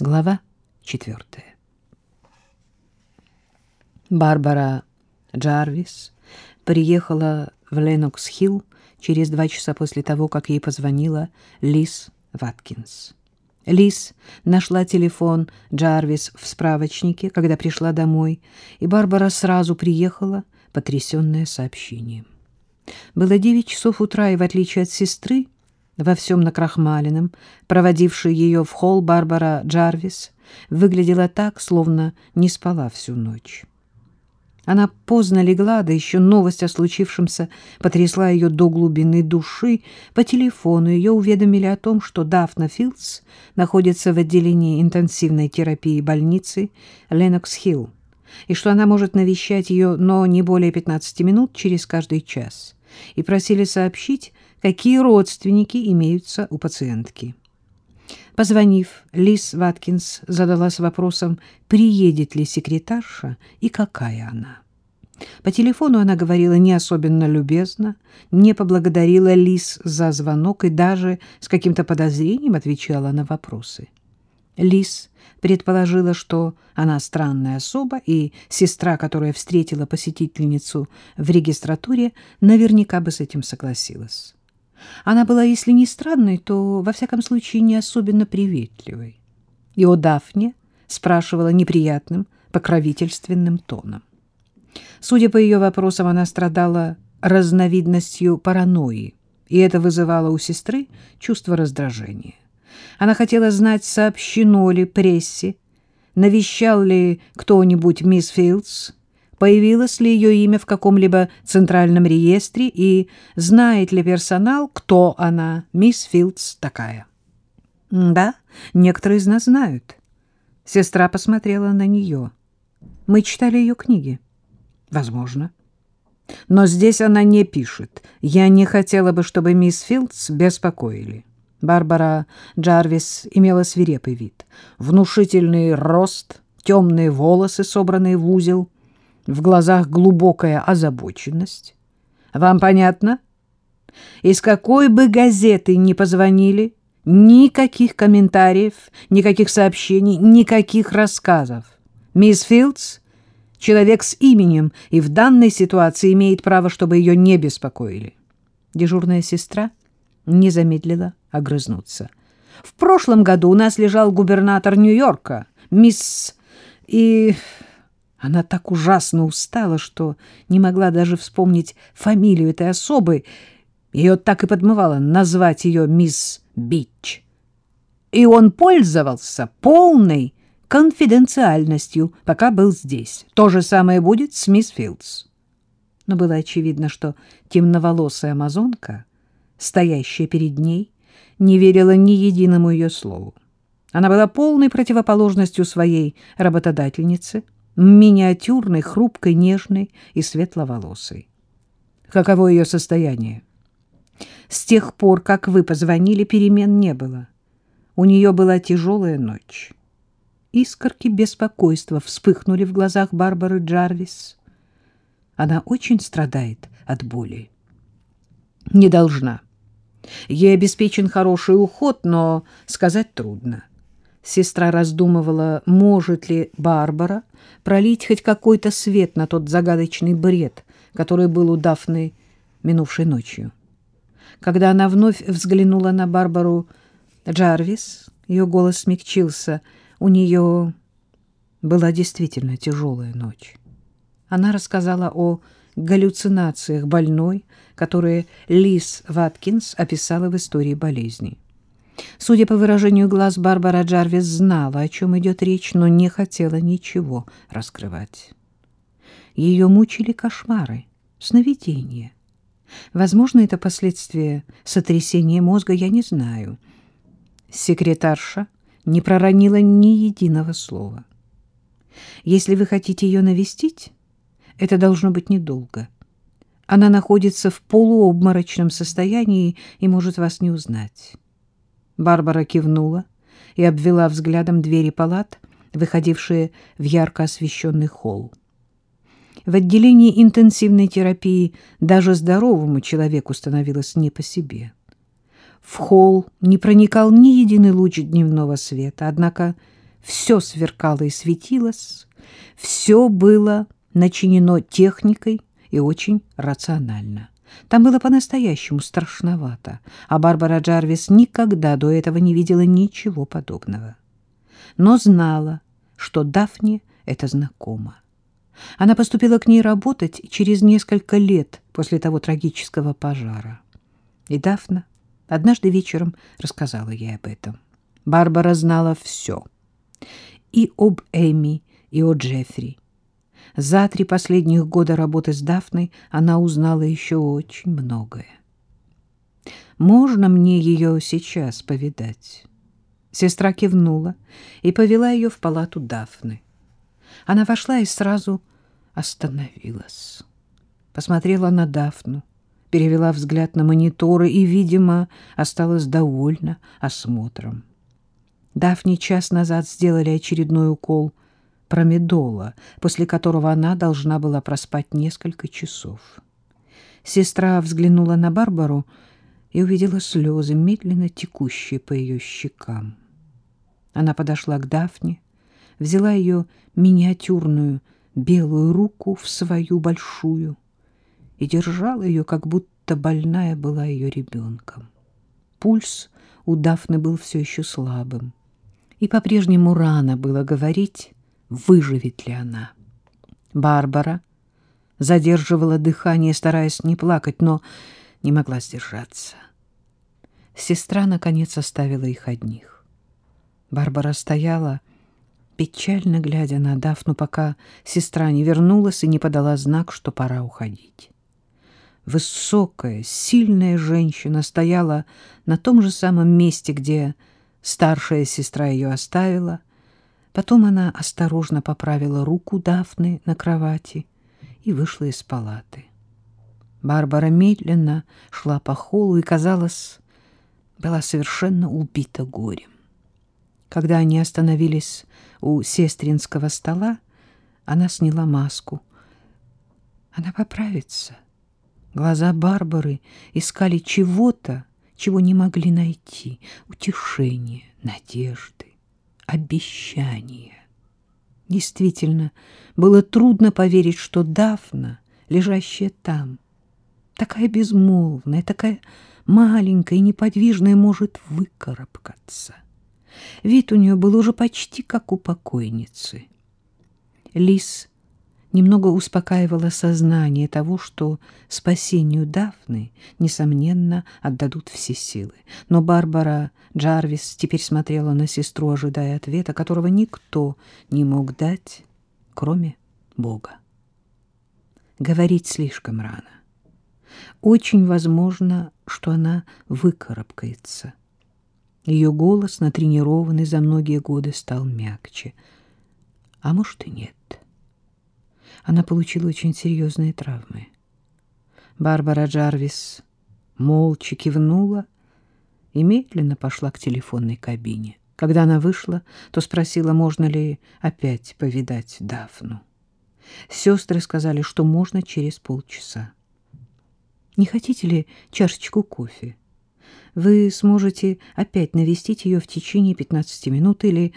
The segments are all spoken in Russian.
Глава четвертая. Барбара Джарвис приехала в Ленокс-Хилл через два часа после того, как ей позвонила Лиз Ваткинс. Лиз нашла телефон Джарвис в справочнике, когда пришла домой, и Барбара сразу приехала, потрясенная сообщением. Было девять часов утра, и, в отличие от сестры, во всем накрахмаленном, проводившая ее в холл Барбара Джарвис, выглядела так, словно не спала всю ночь. Она поздно легла, да еще новость о случившемся потрясла ее до глубины души. По телефону ее уведомили о том, что Дафна Филдс находится в отделении интенсивной терапии больницы Ленокс-Хилл, и что она может навещать ее, но не более 15 минут через каждый час, и просили сообщить, какие родственники имеются у пациентки. Позвонив, Лиз Ваткинс задалась вопросом, приедет ли секретарша и какая она. По телефону она говорила не особенно любезно, не поблагодарила Лиз за звонок и даже с каким-то подозрением отвечала на вопросы. Лиз предположила, что она странная особа, и сестра, которая встретила посетительницу в регистратуре, наверняка бы с этим согласилась. Она была, если не странной, то, во всяком случае, не особенно приветливой. И о Дафне спрашивала неприятным, покровительственным тоном. Судя по ее вопросам, она страдала разновидностью паранойи, и это вызывало у сестры чувство раздражения. Она хотела знать, сообщено ли прессе, навещал ли кто-нибудь мисс Филдс, появилось ли ее имя в каком-либо центральном реестре и знает ли персонал, кто она, мисс Филдс такая. Да, некоторые из нас знают. Сестра посмотрела на нее. Мы читали ее книги. Возможно. Но здесь она не пишет. Я не хотела бы, чтобы мисс Филдс беспокоили. Барбара Джарвис имела свирепый вид. Внушительный рост, темные волосы, собранные в узел — в глазах глубокая озабоченность. Вам понятно? Из какой бы газеты ни позвонили, никаких комментариев, никаких сообщений, никаких рассказов. Мисс Филдс — человек с именем, и в данной ситуации имеет право, чтобы ее не беспокоили. Дежурная сестра не замедлила огрызнуться. В прошлом году у нас лежал губернатор Нью-Йорка, мисс... и... Она так ужасно устала, что не могла даже вспомнить фамилию этой особы. Ее так и подмывало назвать ее мисс Бич. И он пользовался полной конфиденциальностью, пока был здесь. То же самое будет с мисс Филдс. Но было очевидно, что темноволосая амазонка, стоящая перед ней, не верила ни единому ее слову. Она была полной противоположностью своей работодательницы — миниатюрной, хрупкой, нежной и светловолосой. Каково ее состояние? С тех пор, как вы позвонили, перемен не было. У нее была тяжелая ночь. Искорки беспокойства вспыхнули в глазах Барбары Джарвис. Она очень страдает от боли. Не должна. Ей обеспечен хороший уход, но сказать трудно. Сестра раздумывала, может ли Барбара пролить хоть какой-то свет на тот загадочный бред, который был у Дафны минувшей ночью. Когда она вновь взглянула на Барбару Джарвис, ее голос смягчился. У нее была действительно тяжелая ночь. Она рассказала о галлюцинациях больной, которые Лиз Ваткинс описала в истории болезни. Судя по выражению глаз, Барбара Джарвис знала, о чем идет речь, но не хотела ничего раскрывать. Ее мучили кошмары, сновидения. Возможно, это последствия сотрясения мозга, я не знаю. Секретарша не проронила ни единого слова. Если вы хотите ее навестить, это должно быть недолго. Она находится в полуобморочном состоянии и может вас не узнать. Барбара кивнула и обвела взглядом двери палат, выходившие в ярко освещенный холл. В отделении интенсивной терапии даже здоровому человеку становилось не по себе. В холл не проникал ни единый луч дневного света, однако все сверкало и светилось, все было начинено техникой и очень рационально. Там было по-настоящему страшновато, а Барбара Джарвис никогда до этого не видела ничего подобного. Но знала, что Дафне это знакомо. Она поступила к ней работать через несколько лет после того трагического пожара. И Дафна однажды вечером рассказала ей об этом. Барбара знала все. И об Эми, и о Джеффри. За три последних года работы с Дафной она узнала еще очень многое. «Можно мне ее сейчас повидать?» Сестра кивнула и повела ее в палату Дафны. Она вошла и сразу остановилась. Посмотрела на Дафну, перевела взгляд на мониторы и, видимо, осталась довольна осмотром. Дафне час назад сделали очередной укол промедола, после которого она должна была проспать несколько часов. Сестра взглянула на Барбару и увидела слезы, медленно текущие по ее щекам. Она подошла к Дафне, взяла ее миниатюрную белую руку в свою большую и держала ее, как будто больная была ее ребенком. Пульс у Дафны был все еще слабым, и по-прежнему рано было говорить, выживет ли она. Барбара задерживала дыхание, стараясь не плакать, но не могла сдержаться. Сестра, наконец, оставила их одних. Барбара стояла, печально глядя на Дафну, пока сестра не вернулась и не подала знак, что пора уходить. Высокая, сильная женщина стояла на том же самом месте, где старшая сестра ее оставила. Потом она осторожно поправила руку Дафны на кровати и вышла из палаты. Барбара медленно шла по холлу и, казалось, была совершенно убита горем. Когда они остановились у сестринского стола, она сняла маску. Она поправится. Глаза Барбары искали чего-то, чего не могли найти. Утешение, надежды, обещания. Действительно, было трудно поверить, что Дафна, лежащая там, такая безмолвная, такая маленькая и неподвижная, может выкарабкаться. Вид у нее был уже почти как у покойницы. Лис немного успокаивала сознание того, что спасению Дафны, несомненно, отдадут все силы. Но Барбара Джарвис теперь смотрела на сестру, ожидая ответа, которого никто не мог дать, кроме Бога. Говорить слишком рано. Очень возможно, что она выкарабкается. Ее голос, натренированный за многие годы, стал мягче. А может и нет. Она получила очень серьезные травмы. Барбара Джарвис молча кивнула и медленно пошла к телефонной кабине. Когда она вышла, то спросила, можно ли опять повидать Дафну. Сестры сказали, что можно через полчаса. Не хотите ли чашечку кофе? Вы сможете опять навестить ее в течение 15 минут или,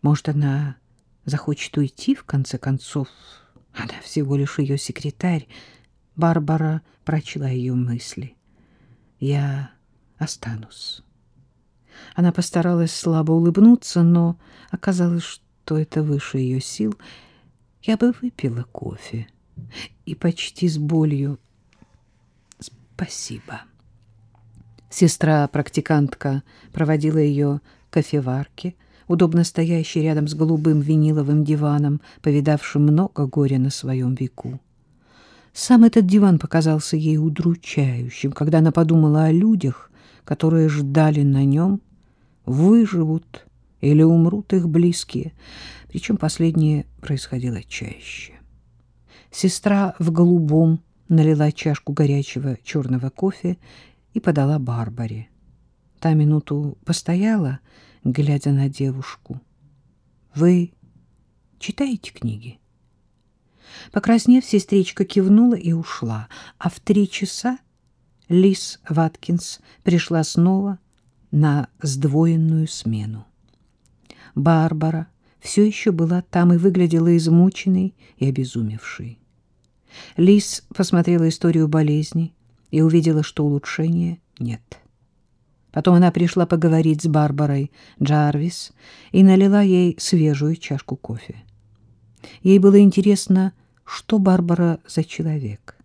может, она захочет уйти, в конце концов. Она всего лишь ее секретарь. Барбара прочла ее мысли. Я останусь. Она постаралась слабо улыбнуться, но оказалось, что это выше ее сил. Я бы выпила кофе. И почти с болью Спасибо. Сестра-практикантка проводила ее кофеварке, удобно стоящей рядом с голубым виниловым диваном, повидавшим много горя на своем веку. Сам этот диван показался ей удручающим, когда она подумала о людях, которые ждали на нем, выживут или умрут их близкие, причем последнее происходило чаще. Сестра в голубом налила чашку горячего черного кофе и подала Барбаре. Та минуту постояла, глядя на девушку. — Вы читаете книги? Покраснев, сестричка кивнула и ушла, а в три часа Лис Ваткинс пришла снова на сдвоенную смену. Барбара все еще была там и выглядела измученной и обезумевшей. Лис посмотрела историю болезни и увидела, что улучшения нет. Потом она пришла поговорить с Барбарой Джарвис и налила ей свежую чашку кофе. Ей было интересно, что Барбара за человек.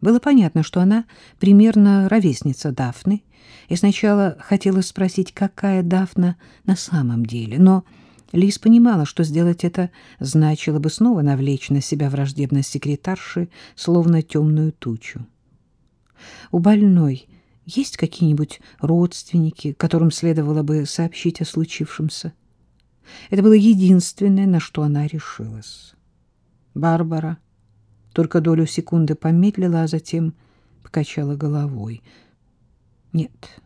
Было понятно, что она примерно ровесница Дафны, и сначала хотела спросить, какая Дафна на самом деле, но Лиз понимала, что сделать это значило бы снова навлечь на себя враждебность секретарши, словно темную тучу. У больной есть какие-нибудь родственники, которым следовало бы сообщить о случившемся? Это было единственное, на что она решилась. Барбара только долю секунды помедлила, а затем покачала головой. Нет,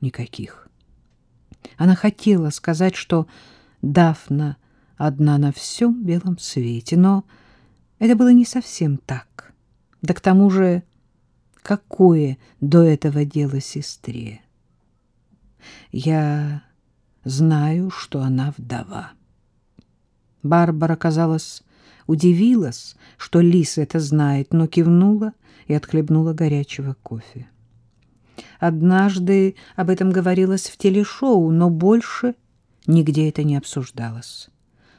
никаких. Она хотела сказать, что Дафна одна на всем белом свете, но это было не совсем так. Да к тому же, какое до этого дело сестре? Я знаю, что она вдова. Барбара, казалось, удивилась, что Лис это знает, но кивнула и отхлебнула горячего кофе. Однажды об этом говорилось в телешоу, но больше Нигде это не обсуждалось.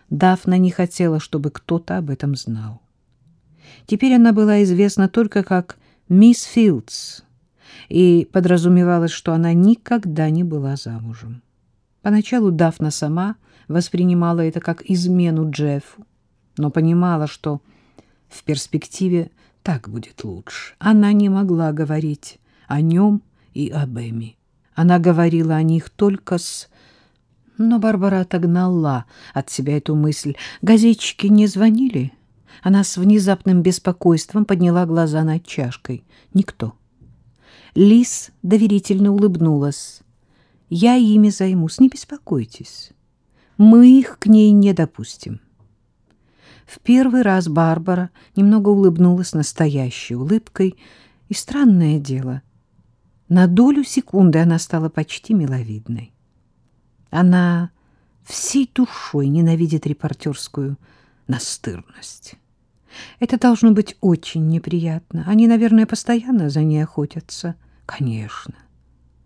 Дафна не хотела, чтобы кто-то об этом знал. Теперь она была известна только как мисс Филдс, и подразумевалось, что она никогда не была замужем. Поначалу Дафна сама воспринимала это как измену Джеффу, но понимала, что в перспективе так будет лучше. Она не могла говорить о нем и об Эми. Она говорила о них только с но Барбара отогнала от себя эту мысль. Газетчики не звонили. Она с внезапным беспокойством подняла глаза над чашкой. Никто. Лис доверительно улыбнулась. «Я ими займусь, не беспокойтесь. Мы их к ней не допустим». В первый раз Барбара немного улыбнулась настоящей улыбкой, и странное дело, на долю секунды она стала почти миловидной. Она всей душой ненавидит репортерскую настырность. Это должно быть очень неприятно. Они, наверное, постоянно за ней охотятся. Конечно.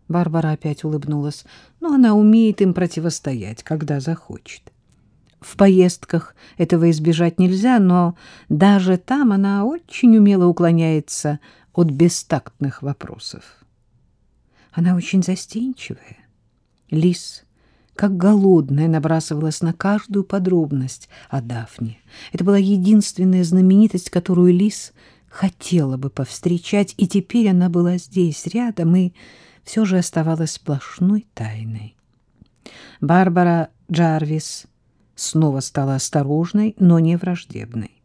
Барбара опять улыбнулась. Но она умеет им противостоять, когда захочет. В поездках этого избежать нельзя, но даже там она очень умело уклоняется от бестактных вопросов. Она очень застенчивая. Лис как голодная набрасывалась на каждую подробность о Дафне. Это была единственная знаменитость, которую Лис хотела бы повстречать, и теперь она была здесь, рядом, и все же оставалась сплошной тайной. Барбара Джарвис снова стала осторожной, но не враждебной.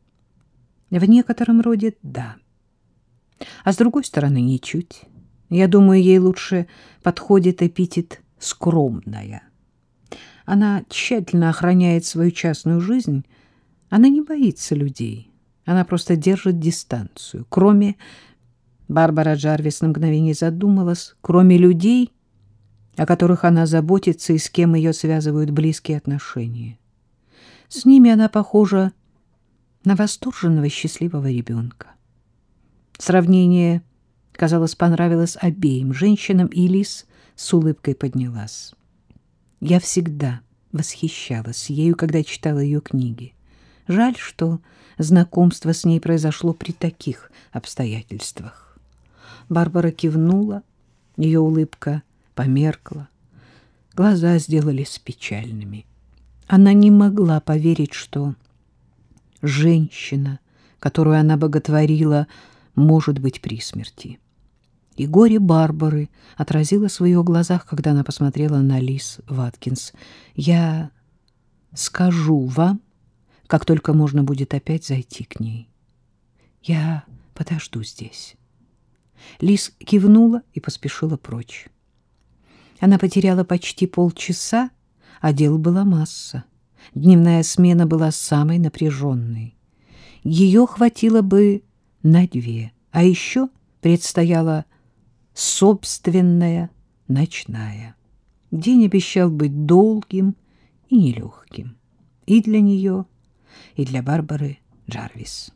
В некотором роде — да. А с другой стороны — ничуть. Я думаю, ей лучше подходит эпитет «скромная». Она тщательно охраняет свою частную жизнь. Она не боится людей. Она просто держит дистанцию. Кроме... Барбара Джарвис на мгновение задумалась. Кроме людей, о которых она заботится и с кем ее связывают близкие отношения. С ними она похожа на восторженного счастливого ребенка. Сравнение, казалось, понравилось обеим женщинам, и Лис с улыбкой поднялась. Я всегда восхищалась ею, когда читала ее книги. Жаль, что знакомство с ней произошло при таких обстоятельствах. Барбара кивнула, ее улыбка померкла, глаза сделались печальными. Она не могла поверить, что женщина, которую она боготворила, может быть при смерти. И горе Барбары отразилось в ее глазах, когда она посмотрела на Лис Ваткинс. «Я скажу вам, как только можно будет опять зайти к ней. Я подожду здесь». Лис кивнула и поспешила прочь. Она потеряла почти полчаса, а дел была масса. Дневная смена была самой напряженной. Ее хватило бы на две, а еще предстояло собственная ночная. День обещал быть долгим и нелегким. И для нее, и для Барбары Джарвис.